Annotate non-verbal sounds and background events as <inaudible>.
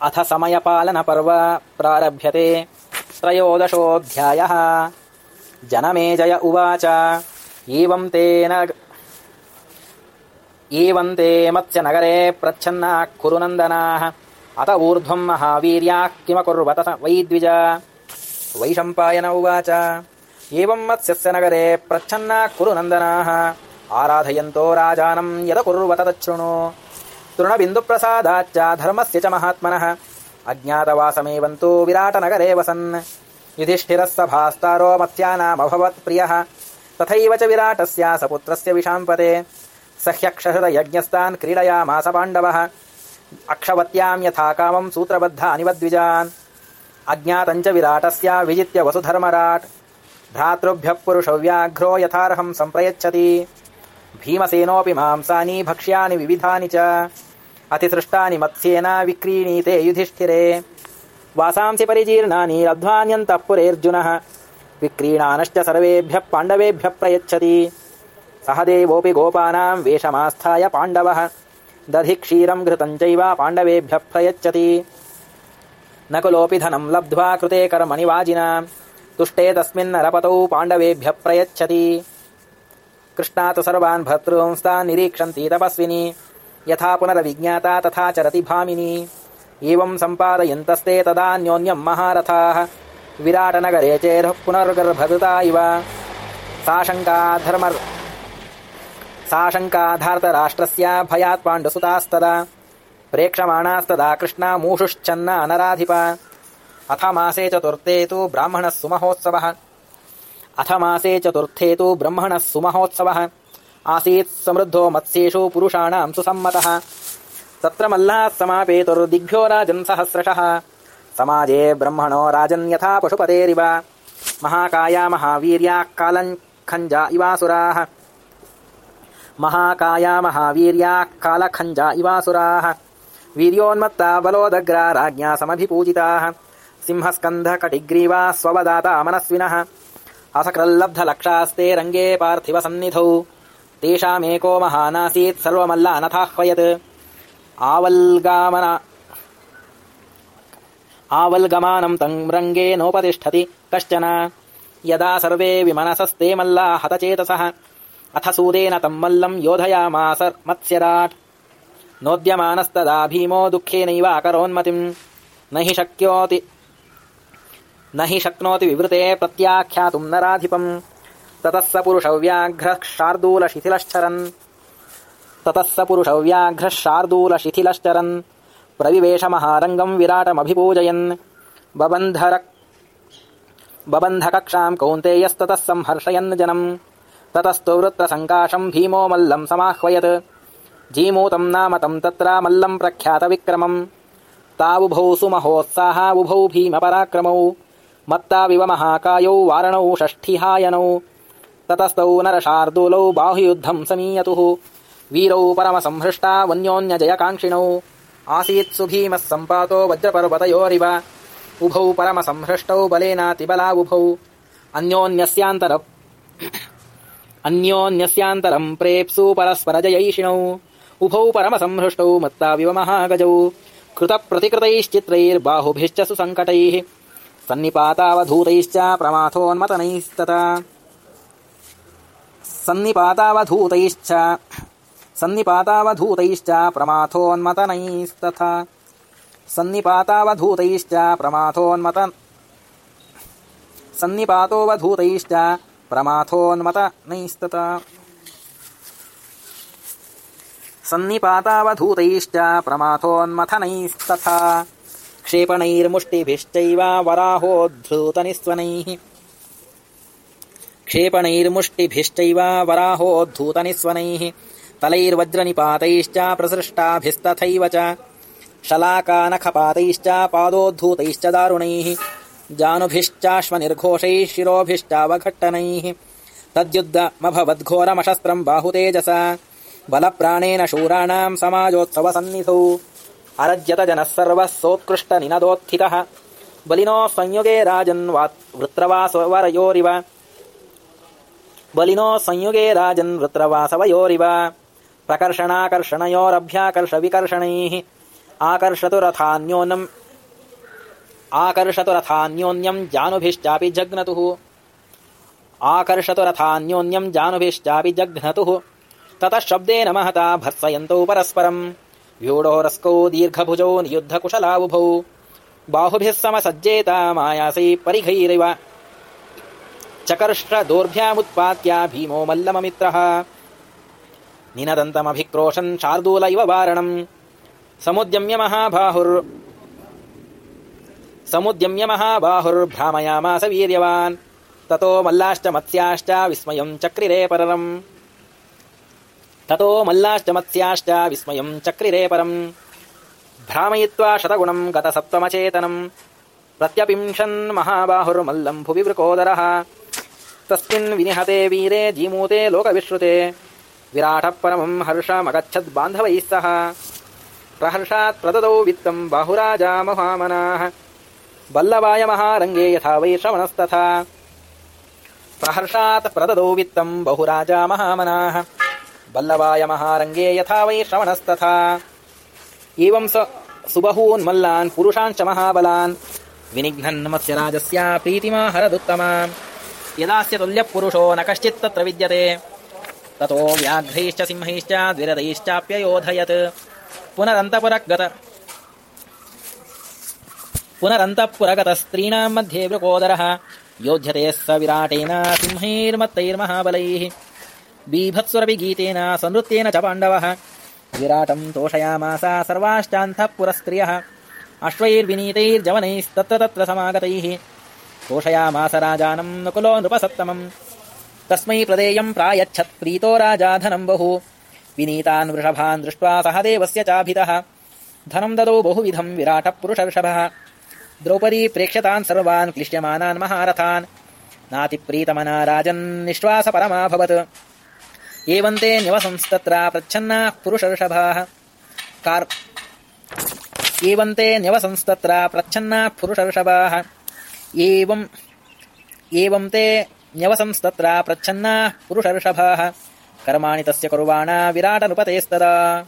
अथ समयपालनपर्व प्रारभ्यते त्रयोदशोऽध्यायः। जनमेजय उवाच। एवम् ते मत्स्यनगरे प्रच्छन्नाः कुरुनन्दनाः अत ऊर्ध्वम् महावीर्याः किमकुर्वत वै द्विज वैशम्पायन उवाच। एवम् मत्स्यस्य नगरे प्रच्छन्नाः कुरुनन्दनाः आराधयन्तो राजानम् यदकुर्वत तच्छृणु तृणबिन्दुप्रसादाच्च धर्मस्य च महात्मनः। अज्ञातवासमेवन्तु विराटनगरे वसन्। युधिष्ठिरः सभास्तारो मत्स्यानामभवत् प्रियः। तथैव च विराटस्य सपुत्रस्य विशाम्पते। सह्यक्षहृतयज्ञस्तान् क्रीडयामास पाण्डवः। अक्षवत्याम् यथा कामम् सूत्रबद्धानिवद्विजान् अज्ञातञ्च विराटस्य विजित्य वसुधर्मराट्। भ्रातृभ्यः पुरुषव्याघ्रो यथार्हम् सम्प्रयच्छति। भीमसेनोऽपि मांसानि भक्ष्यानि विविधानि च अतिसृष्टानि मत्स्येन विक्रीणीते युधिष्ठिरे। वासांसि परिजीर्णानि लब्ध्वान्यन्तः पुरेऽर्जुनः। विक्रीणानश्च सर्वेभ्यः पाण्डवेभ्यः प्रयच्छति। सहदेवोऽपि गोपानाम् वेषमास्थाय पाण्डवः। दधि क्षीरम् घृतम् चैव पाण्डवेभ्यः प्रयच्छति। नकुलोऽपि धनम् लब्ध्वा कृते कर्मणि वाजिना। तुष्टे तस्मिन्नरपतौ पाण्डवेभ्यः प्रयच्छति। कृष्णा तु सर्वान् भर्तॄंस्तान् निरीक्षन्ति तपस्विनी यथा पुनरविज्ञाता तथा चरति भामिनी एवम् सम्पादयन्तस्ते तदान्योन्यम् महारथाः। विराटनगरे चेरः पुनर्गर्भदता इव। साशङ्काधार्तराष्ट्रस्य भयात् पाण्डुसुतास्तदा प्रेक्षमाणास्तदा कृष्णा मूषुश्चन्न अनराधिप अथ मासे चतुर्थे तु ब्राह्मणः सुमहोत्सवः। अथ मासे चतुर्थे तु ब्रह्मणः सुमहोत्सवः आसीत् समृद्धो मत्स्येषु पुरुषाणाम् सुसम्मतः। तत्र मल्लाः समापेतुर्दिग्भ्यो राजन् सहस्रशः। समाजे ब्रह्मणो राजन् यथा पशुपतेरिव। महाकाया महावीर्याः कालखञ्जा इवासुराः। महाकाया महावीर्याः कालखञ्जा इवासुराः। वीर्योन्मत्ता बलोदग्रा राज्ञा समभिपूजिताः। सिंहस्कन्धकटिग्रीवा स्ववदाता मनस्विनः। असकृल्लब्धलक्षास्ते रङ्गे पार्थिवसन्निधौ तेषामेको महानासीत् सर्वमल्लानथाह्वयत्। आवल्गमानम् तम् रङ्गे नोपतिष्ठति कश्चन। यदा सर्वे विमनसस्ते मल्ला हतचेतसः अथ सूदेन तम् मल्लम् योधयामास मत्स्यराट्। नोद्यमानस्तदा भीमो दुःखेनैवाकरोन्मतिम् न हि शक्योति न हि शक्नोति विवृते प्रत्याख्यातुम् नराधिपम् ततः स पुरुषव्याघ्रः शार्दूलशिथिलश्चरन्। ततः स पुरुषव्याघ्रः शार्दूलशिथिलश्चरन्। प्रविवेशमहारङ्गम् विराटमभिपूजयन्। बबन्धकक्षाम् कौन्तेयस्ततः संहर्षयन् जनम्। ततस्तु वृत्तसङ्काशम् भीमो मल्लम् समाह्वयत्। जीमूतम् नाम तम् तत्र मल्लम् प्रख्यातविक्रमम्। तावुभौ सुमहोत्साहा उभौ भीमपराक्रमौ। मत्ताविव महाकायौ वारणौ षष्ठिहायनौ ततस्तौ नरशार्दूलौ बाहुयुद्धम् समीयतुः। वीरौ परमसंहृष्टा वन्योन्यजयकाङ्क्षिणौ। आसीत् सुभीमः सम्पातो वज्रपर्वतयोरिव। उभौ परमसंहृष्टौ बलेनातिबलावुभौ। अन्योन्यस्यान्तरम् <coughs> प्रेप्सु परस्परजयैषिणौ। उभौ परमसंहृष्टौ मत्ताविव महागजौ। कृतप्रतिकृतैश्चित्रैर्बाहुभिश्च सुसङ्कटैः। सन्निपातावधूतैश्च प्रमाथोन्मतनैस्तथा। सन्निपातावधूतैश्च। सन्निपातावधूतैश्च प्रमाथोन्मतनैस्तथा। सन्निपातावधूतैश्च प्रमाथोन्मत सन्निपातोऽवधूतैश्च प्रमाथोन्मतनैस्तथा। सन्निपातावधूतैश्च प्रमाथोन्मथनैस्तथा। क्षेपणैर्मुष्टिभिश्चैव वराहोद्धूतनिस्वनैः क्षेपणैर्मुष्टिभिश्चैव वराहोद्धूतनिस्वनैः तलैर्वज्रनिपातैश्च प्रसृष्टाभिस्तथैव च शलाकानखपातैश्च पादोद्धूतैश्च दारुणैः जानुभिश्चाश्वनिर्घोषैः शिरोभिश्चावघट्टनैः तद्युद्धमभवद्घोरमशस्त्रम् बाहुतेजसा बलप्राणेन शूराणाम् समाजोत्सवसन्निधौ अरज्यत जनः सर्वः सोत्कृष्टनिनदोत्थितः बलिनो संयुगे राजन् वृत्रवासवरयोरिव बलिनो संयुगे राजन् वृत्रवासवयोरिव। प्रकर्षणाकर्षणयोरभ्याकर्षविकर्षणैः आकर्षतु रथान्योन्यम् आकर्षतु रथान्योन्यम् जानुभिश्चापि जग्नतुः। आकर्षतु रथान्योन्यम् जानुभिश्चापि जघ्नतुः ततः शब्देन महता भर्त्सयन्तौ परस्परम्। व्यूढोरस्कौ दीर्घभुजौ नियुद्धकुशलावुभौ। बाहुभिः समसज्जेता मायासै परिघैरिव चकर्ष्टदोर्भ्यामुत्पात्या भीमो मल्लममित्रः। निनदन्तमभिक्रोशन् शार्दूल इव वारणम्। समुद्यम्य महाबाहुर् समुद्यम्य महाबाहुर्भ्रामयामास वीर्यवान्। ततो मल्लाश्च मत्स्याश्च विस्मयम् चक्रिरे परम्। ततो मल्लाश्च मत्स्याश्च विस्मयम् चक्रिरे परम्। भ्रामयित्वा शतगुणम् गतसप्तमचेतनम्। प्रत्यपिंशन् वृकोदरः तस्मिन् विनिहते वीरे जीमूते लोकविश्रुते। विराटः परमम् हर्षमगच्छद् बान्धवैः सह। प्रहर्षात् प्रददौ वित्तम् बाहुराजा महामनाः। बल्लवाय महारङ्गे यथा वै श्रवणस्तथा। प्रहर्षात् प्रददौ वित्तम् बहुराजा महामनाः। बल्लवाय महारङ्गे यथा वै श्रवणस्तथा। एवं स सुबहून्मल्लान् पुरुषाञ्च महाबलान्। विनिघ्नन् मत्स्य राजस्य प्रीतिमा हरदुत्तमा यदास्य तुल्यः पुरुषो न कश्चित् तत्र विद्यते। ततो व्याघ्रैश्च सिंहैश्च द्विरदैश्चाप्ययोधयत् पुनरन्तपुरगत पुनरन्तःपुरगतस्त्रीणाम् मध्ये वृकोदरः योध्यते स विराटेन सिंहैर्मत्तैर्महाबलैः। बीभत्सुरपि गीतेन सनृत्येन च पाण्डवः। विराटम् तोषयामास सर्वाश्चान्तः पुरस्त्रियः अश्वैर्विनीतैर्जवनैस्तत्र तत्र समागतैः तोषयामास राजानम् नकुलो नृपसत्तमम्। तस्मै प्रदेयम् प्रायच्छत् प्रीतो राजा धनम् बहु। विनीतान् वृषभान् दृष्ट्वा सह देवस्य चाभितः। धनम् ददौ बहुविधम् विराटः पुरुषर्षभः द्रौपदी प्रेक्ष्यतान् सर्वान् क्लिश्यमानान् महारथान्। नातिप्रीतमना राजन्निश्वास परमाभवत्। एवन्ते न्यवसंस्तत्र प्रच्छन्नाः पुरुषर्षभाः एवम् एवं ते न्यवसंस्तत्र प्रच्छन्नाः पुरुषर्षभाः। कर्माणि तस्य कुर्वाणा विराटनुपतेस्तदा